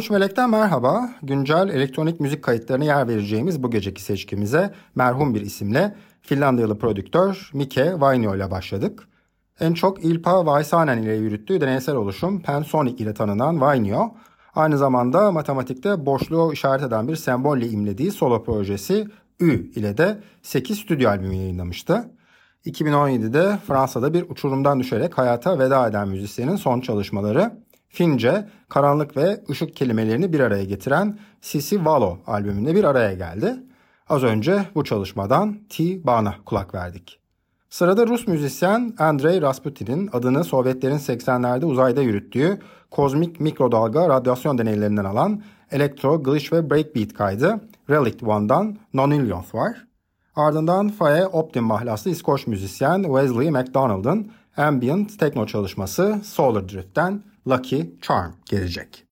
...13 Melek'ten merhaba. Güncel elektronik müzik kayıtlarına yer vereceğimiz bu geceki seçkimize... ...merhum bir isimle Finlandiyalı prodüktör Mike Vainio ile başladık. En çok Ilpa Vaisanen ile yürüttüğü deneysel oluşum Pensonic ile tanınan Vainio... ...aynı zamanda matematikte boşluğu işaret eden bir sembolle imlediği solo projesi Ü ile de 8 stüdyo albümü yayınlamıştı. 2017'de Fransa'da bir uçurumdan düşerek hayata veda eden müzisyenin son çalışmaları Fince, karanlık ve ışık kelimelerini bir araya getiren Sisi Valo albümünde bir araya geldi. Az önce bu çalışmadan T. Bana kulak verdik. Sırada Rus müzisyen Andrei Rasputin'in adını Sovyetlerin 80'lerde uzayda yürüttüğü kozmik mikrodalga radyasyon deneylerinden alan elektro, glitch ve breakbeat kaydı Relic One'dan Non-Illionth var. Ardından Faye Optim mahlaslı İskoç müzisyen Wesley MacDonald'ın ambient tekno çalışması Solar Drift'ten Lucky Charm gelecek.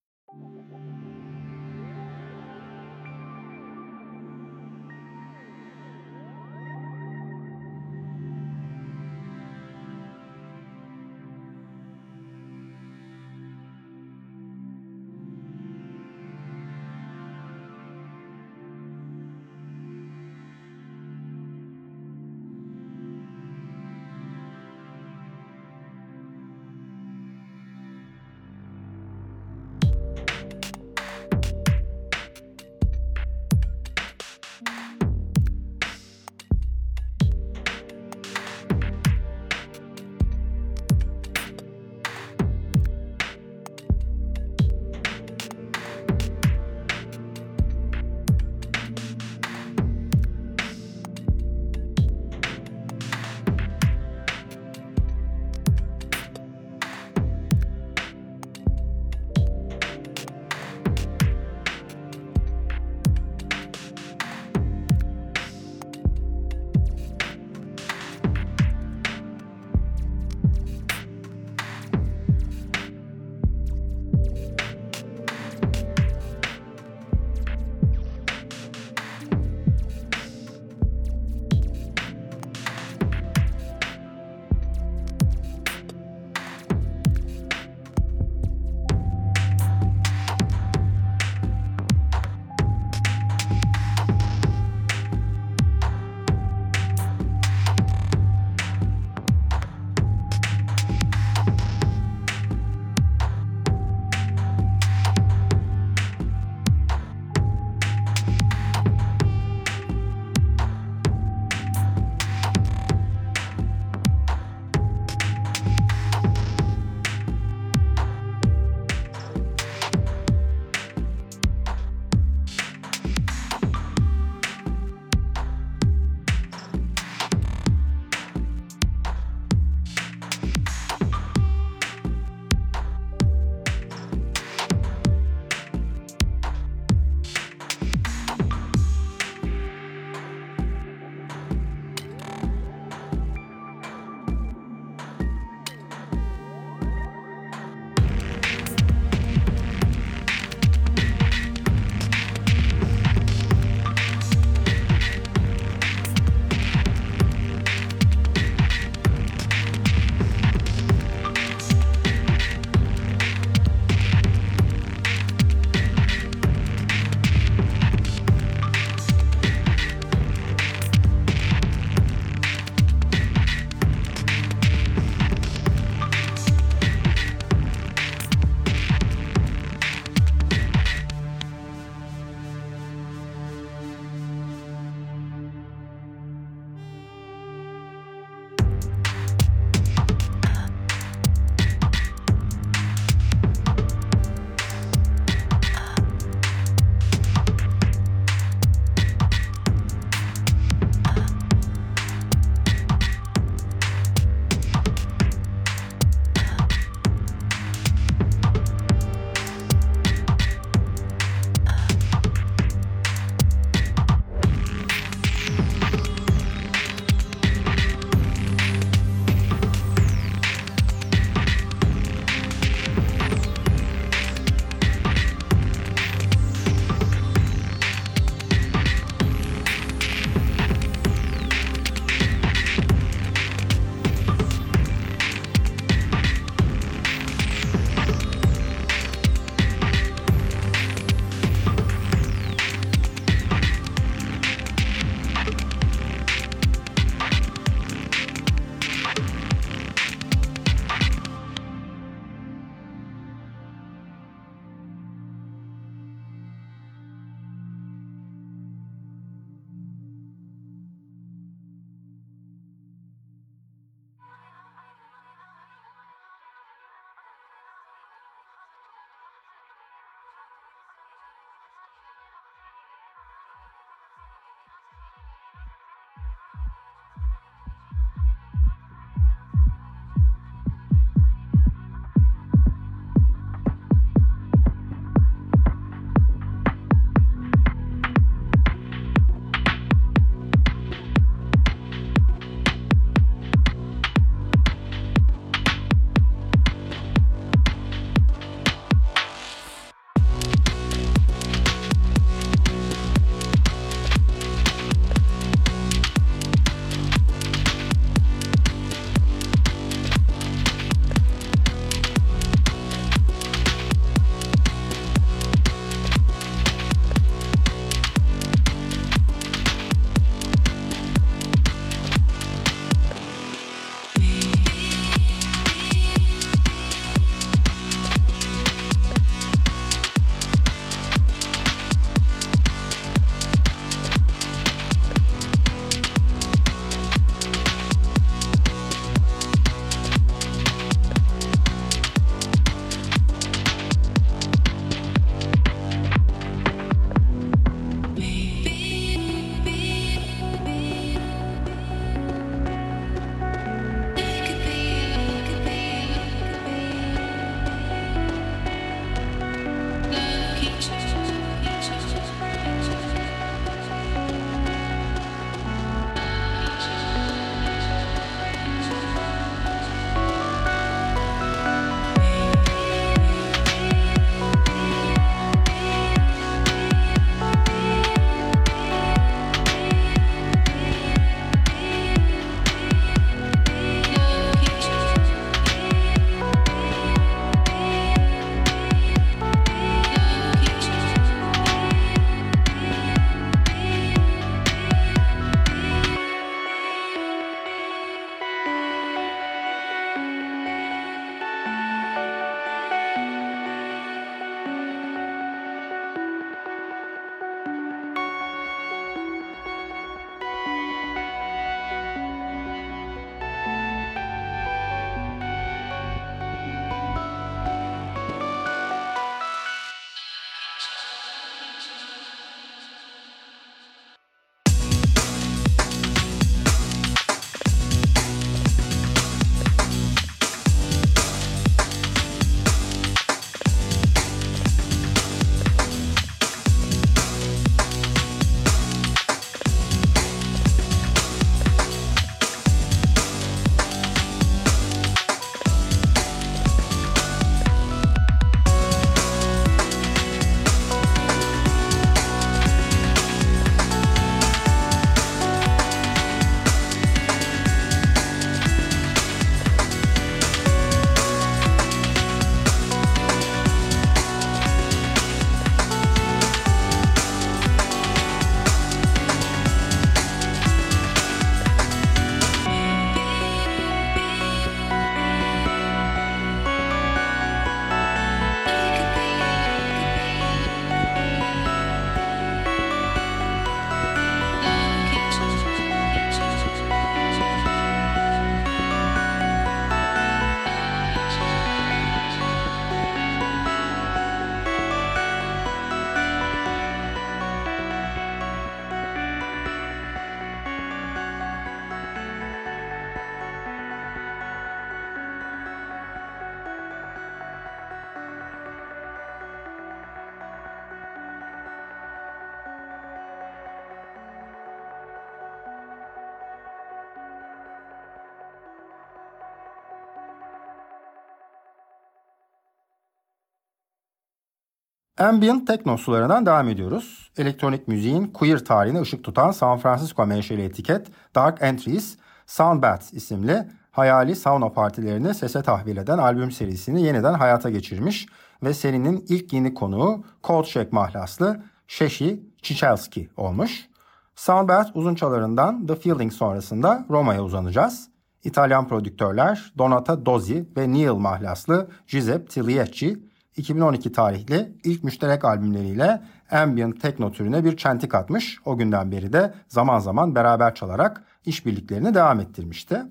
Ambient tekno sularından devam ediyoruz. Elektronik müziğin queer tarihine ışık tutan San Francisco menşeli etiket Dark Entries, Soundbath isimli hayali sauna partilerini sese tahvil eden albüm serisini yeniden hayata geçirmiş ve serinin ilk yeni konuğu Cold Shake mahlaslı Sheshi Chichelski olmuş. Soundbath uzunçalarından The Feeling sonrasında Roma'ya uzanacağız. İtalyan prodüktörler Donata Dozzi ve Neil mahlaslı Giuseppe Tiliecci 2012 tarihli ilk müşterek albümleriyle ambient tekno türüne bir çentik atmış. O günden beri de zaman zaman beraber çalarak işbirliklerini devam ettirmişti.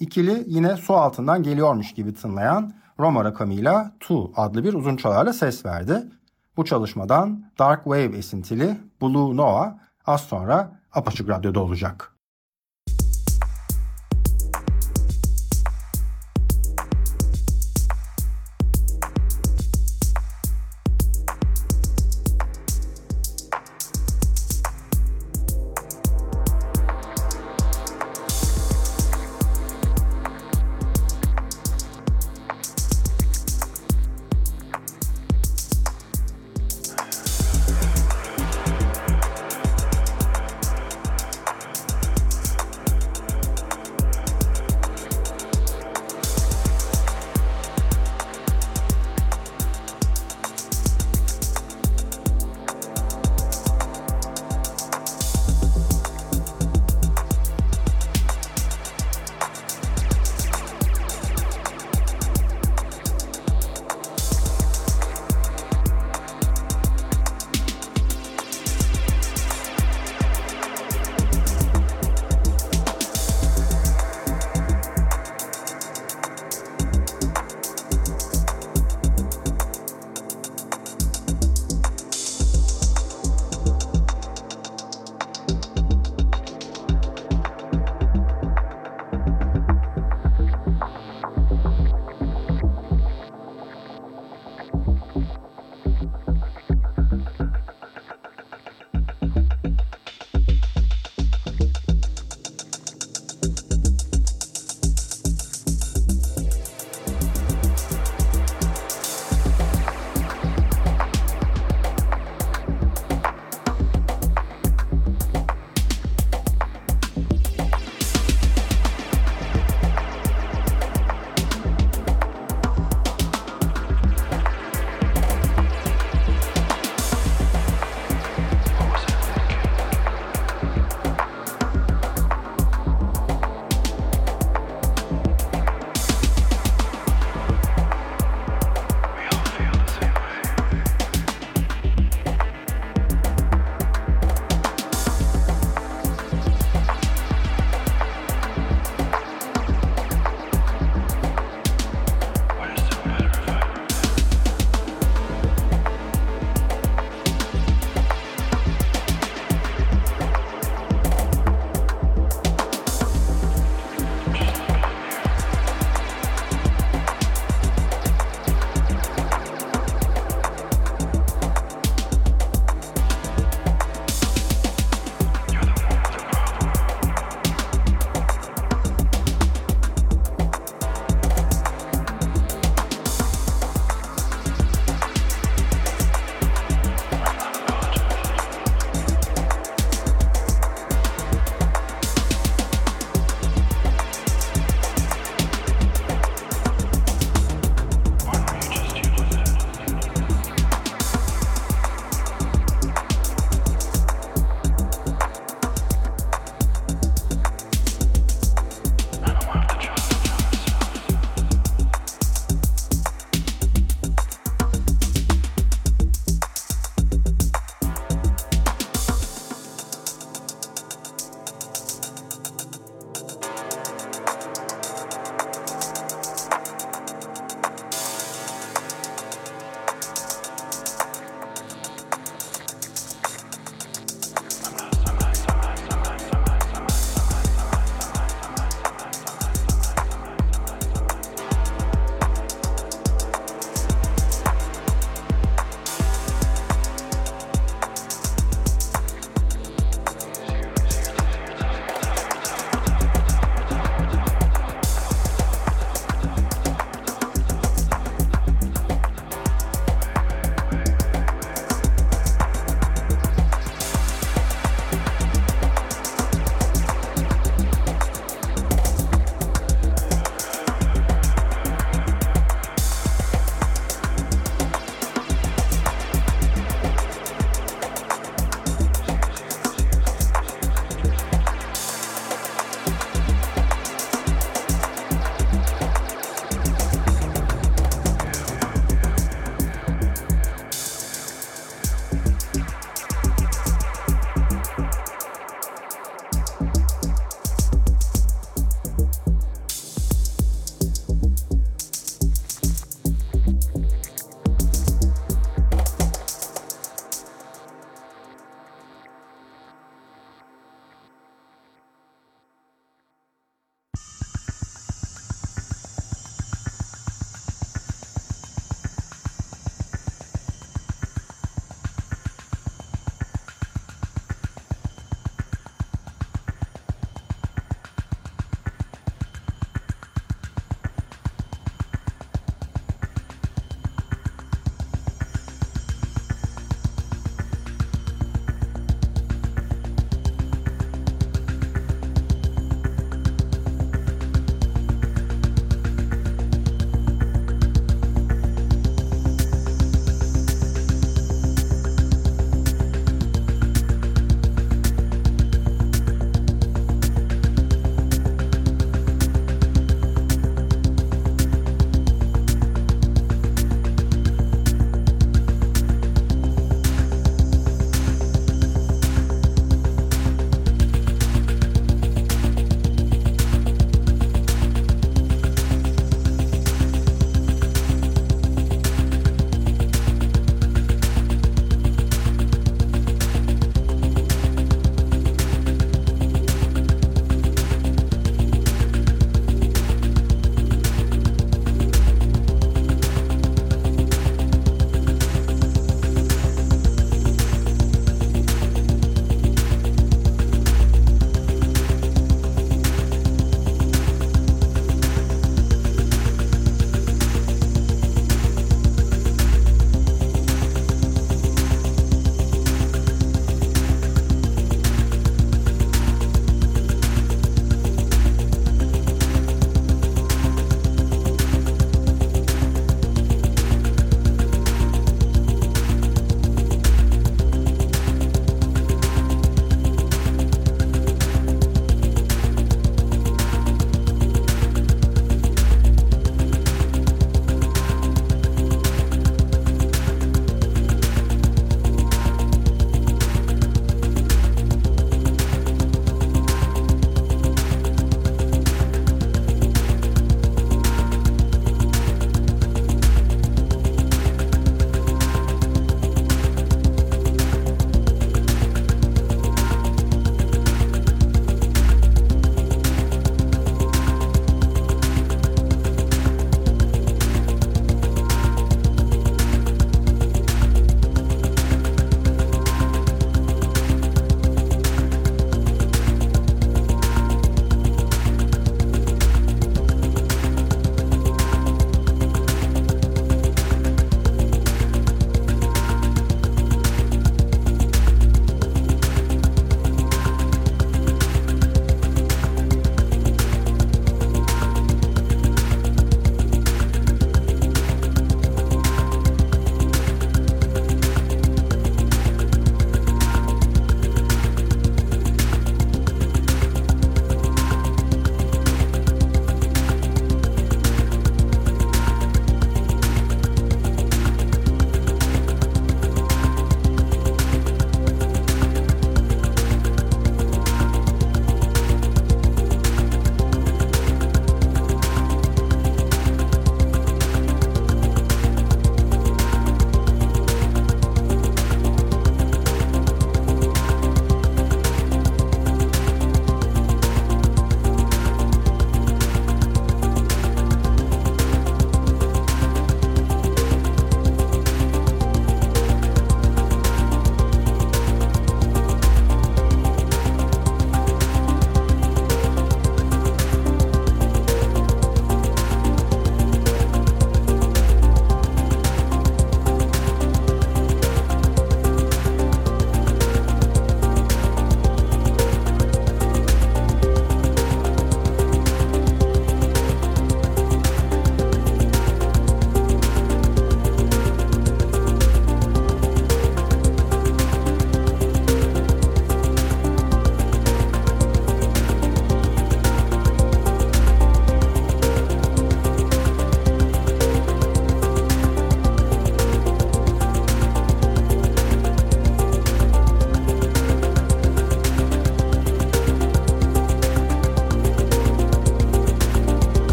İkili yine su altından geliyormuş gibi tınlayan Roma rakamıyla Tu adlı bir uzun çalarla ses verdi. Bu çalışmadan Dark Wave esintili Blue Noah az sonra Apaçık Radyo'da olacak.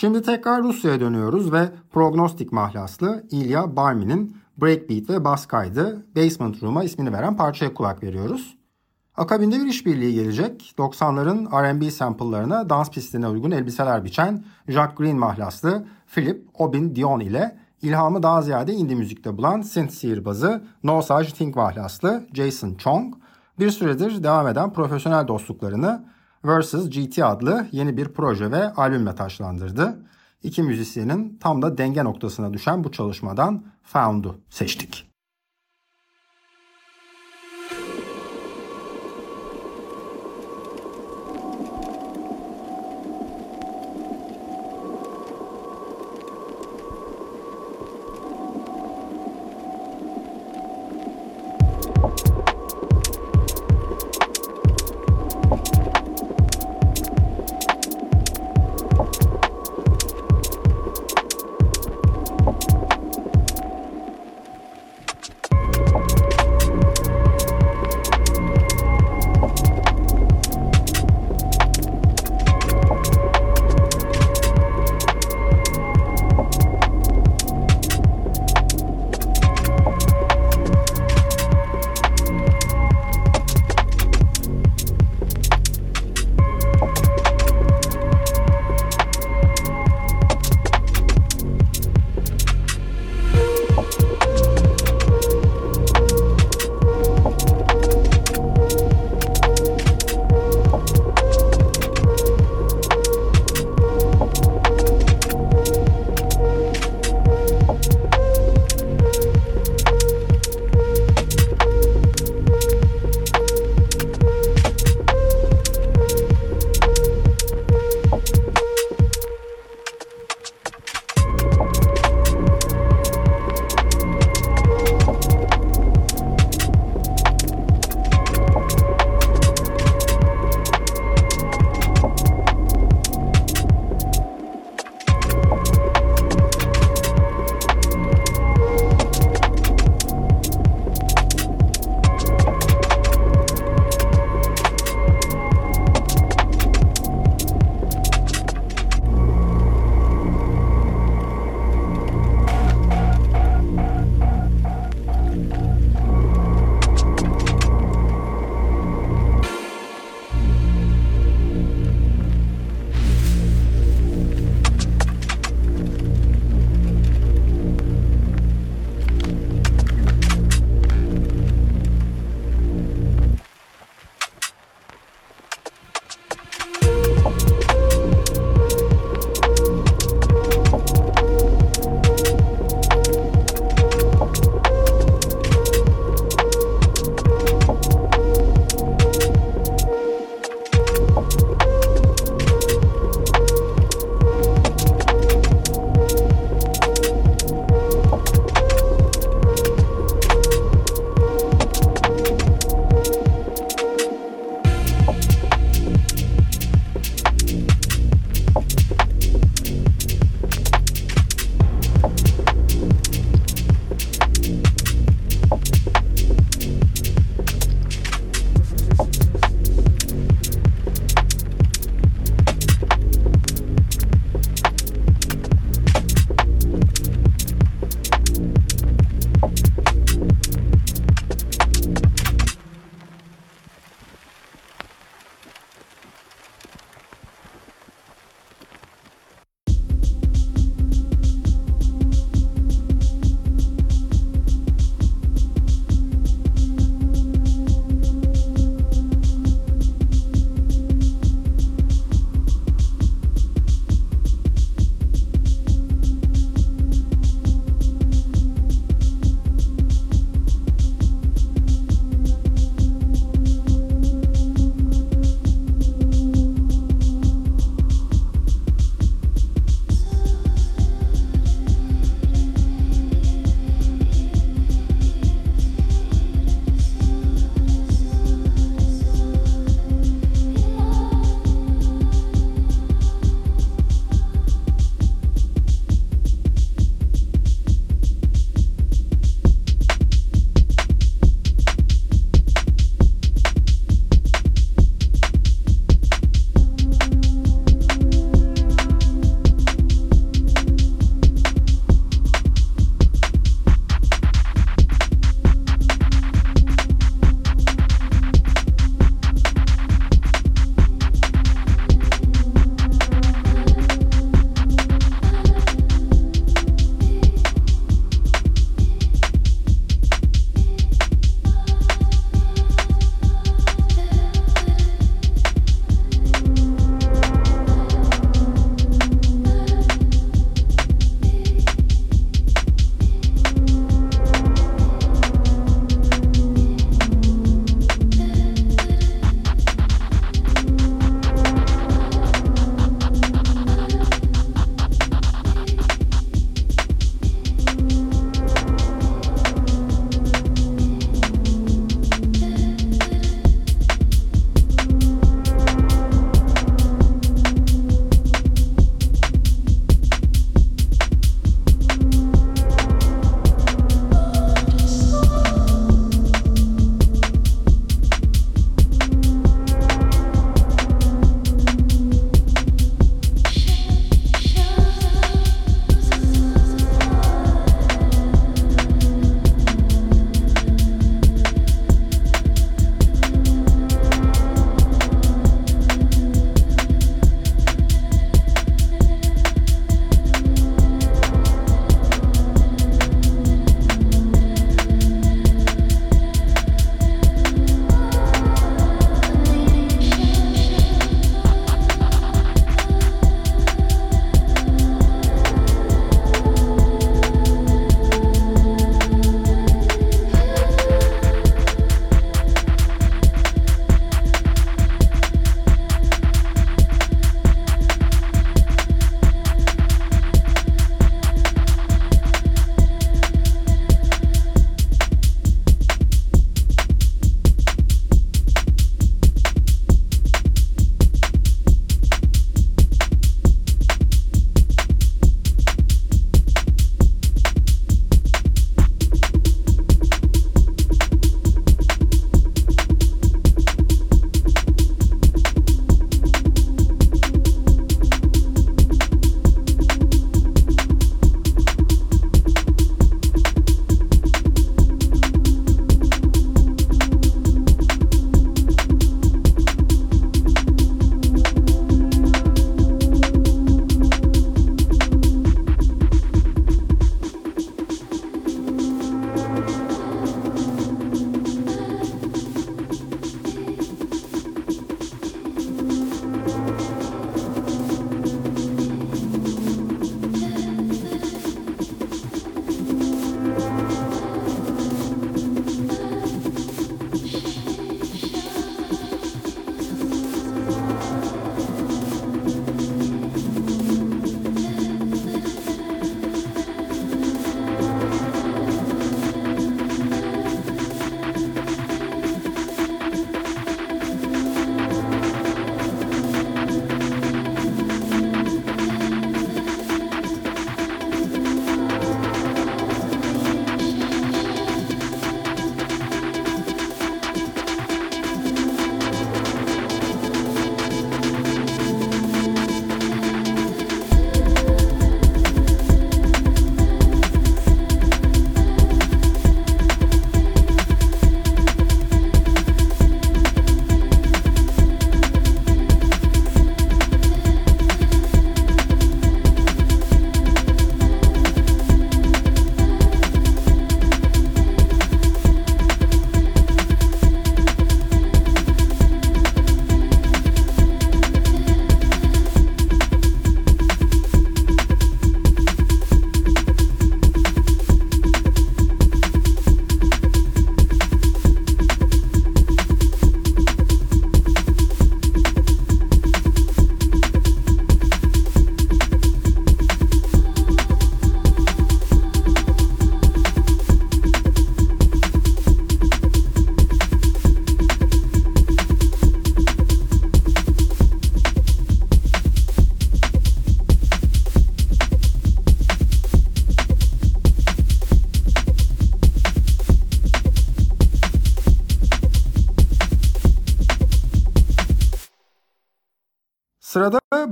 Şimdi tekrar Rusya'ya dönüyoruz ve prognostik mahlaslı Ilya Barmin'in Breakbeat ve Bass kaydı Basement Room'a ismini veren parçaya kulak veriyoruz. Akabinde bir işbirliği gelecek. 90'ların R&B sample'larına dans pistine uygun elbiseler biçen Jack Green mahlaslı Philip Obin Dion ile ilhamı daha ziyade indie müzikte bulan synth sihirbazı No Such Thing mahlaslı Jason Chong bir süredir devam eden profesyonel dostluklarını Versus GT adlı yeni bir proje ve albümle taşlandırdı. İki müzisyenin tam da denge noktasına düşen bu çalışmadan Found'u seçtik.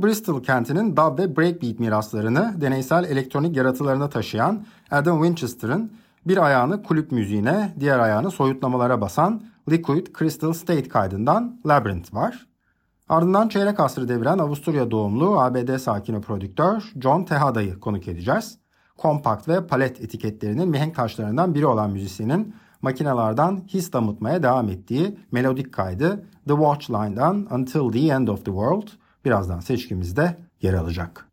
Bristol kentinin dub ve breakbeat miraslarını deneysel elektronik yaratılarına taşıyan Adam Winchester'ın bir ayağını kulüp müziğine, diğer ayağını soyutlamalara basan Liquid Crystal State kaydından Labyrinth var. Ardından çeyrek asrı deviren Avusturya doğumlu ABD sakini prodüktör John Tejada'yı konuk edeceğiz. Kompakt ve palet etiketlerinin mihenk taşlarından biri olan müzisyenin makinelerden his damıtmaya devam ettiği melodik kaydı The Watch Line'dan Until the End of the World birazdan seçkimizde yer alacak.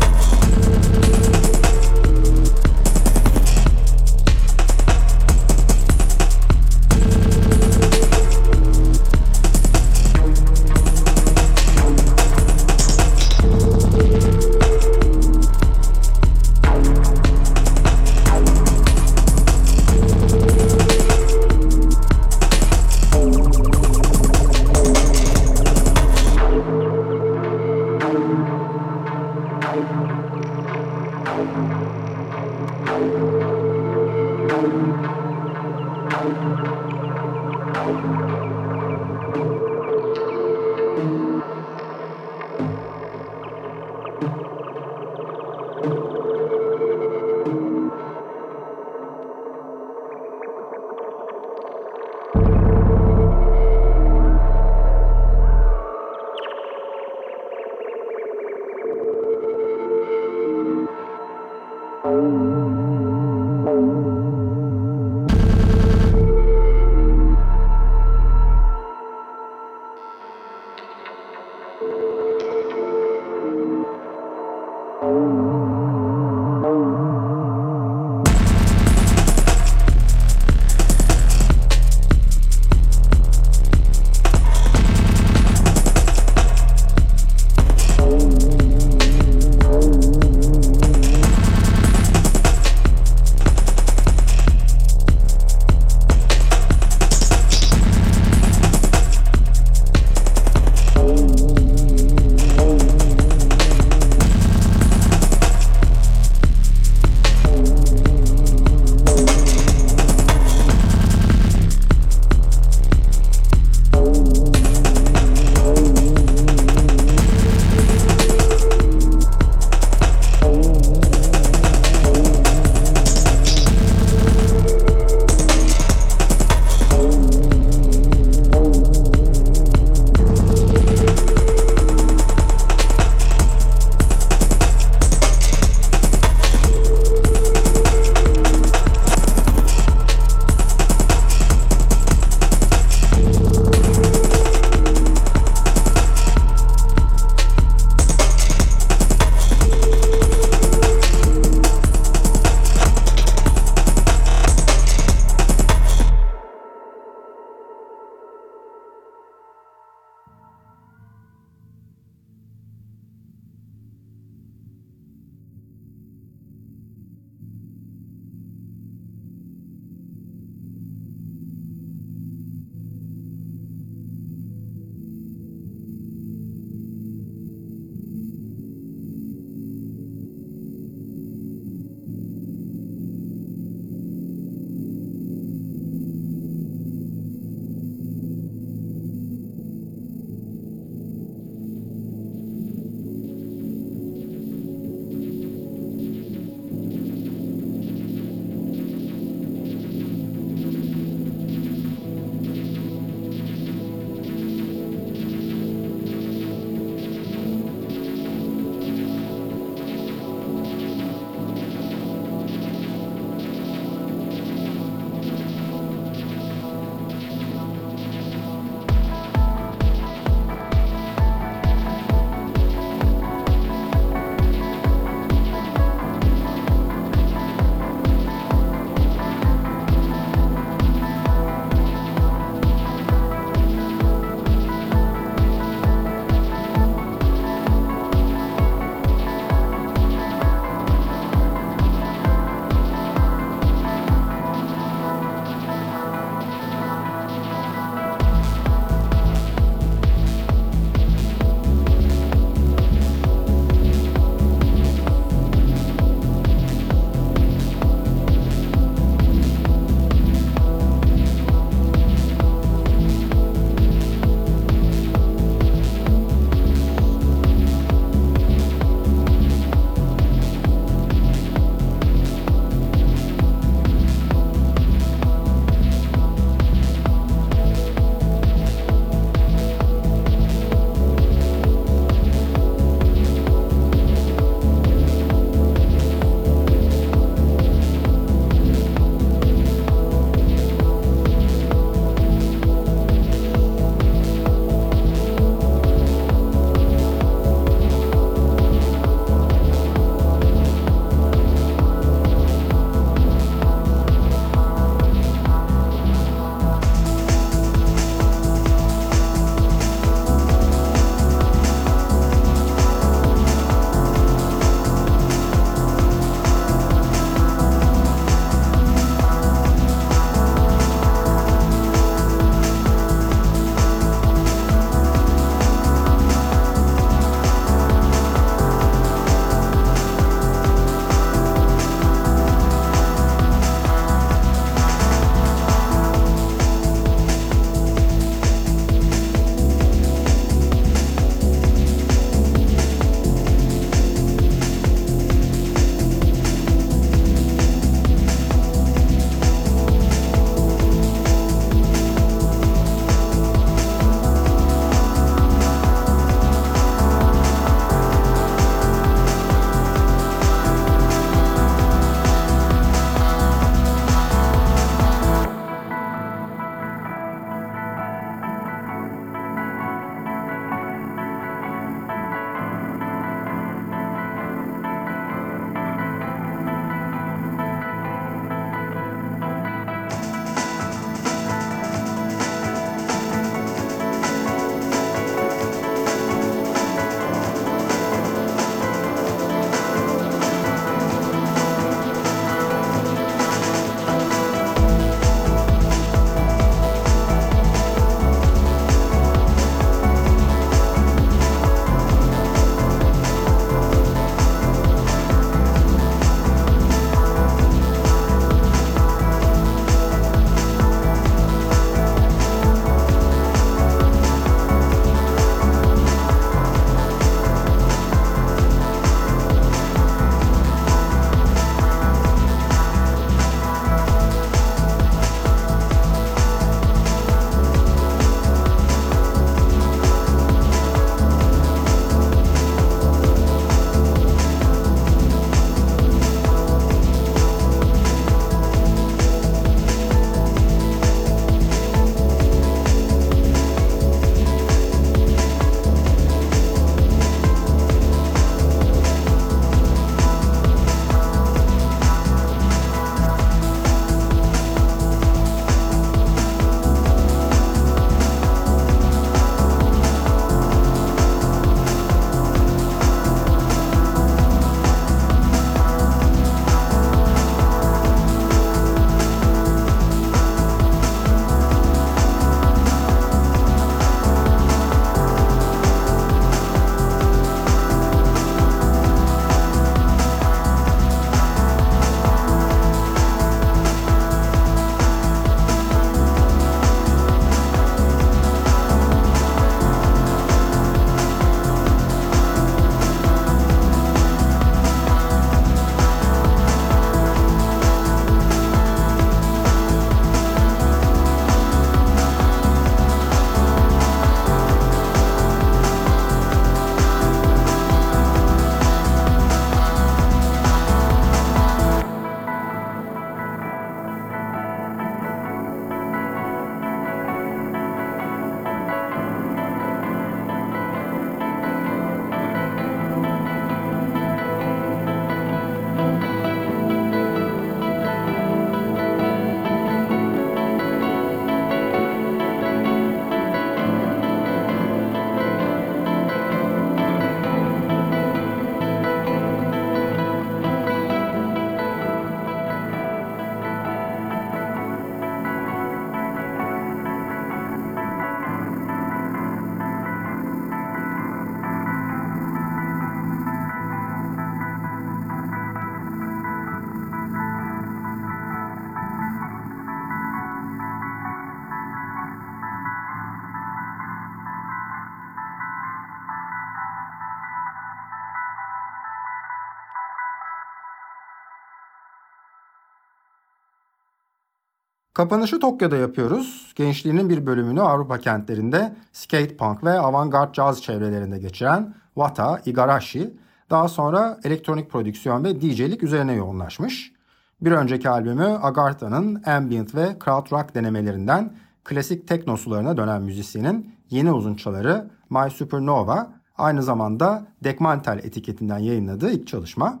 Kapanışı Tokyo'da yapıyoruz. Gençliğinin bir bölümünü Avrupa kentlerinde skate punk ve avantgard caz çevrelerinde geçiren Wata Igarashi daha sonra elektronik prodüksiyon ve DJ'lik üzerine yoğunlaşmış. Bir önceki albümü Agartha'nın ambient ve crowd rock denemelerinden klasik tekno sularına dönen müzisyenin yeni uzunçaları My Supernova aynı zamanda Dekmantel etiketinden yayınladığı ilk çalışma.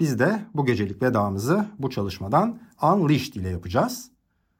Biz de bu gecelik vedamızı bu çalışmadan Unleashed ile yapacağız.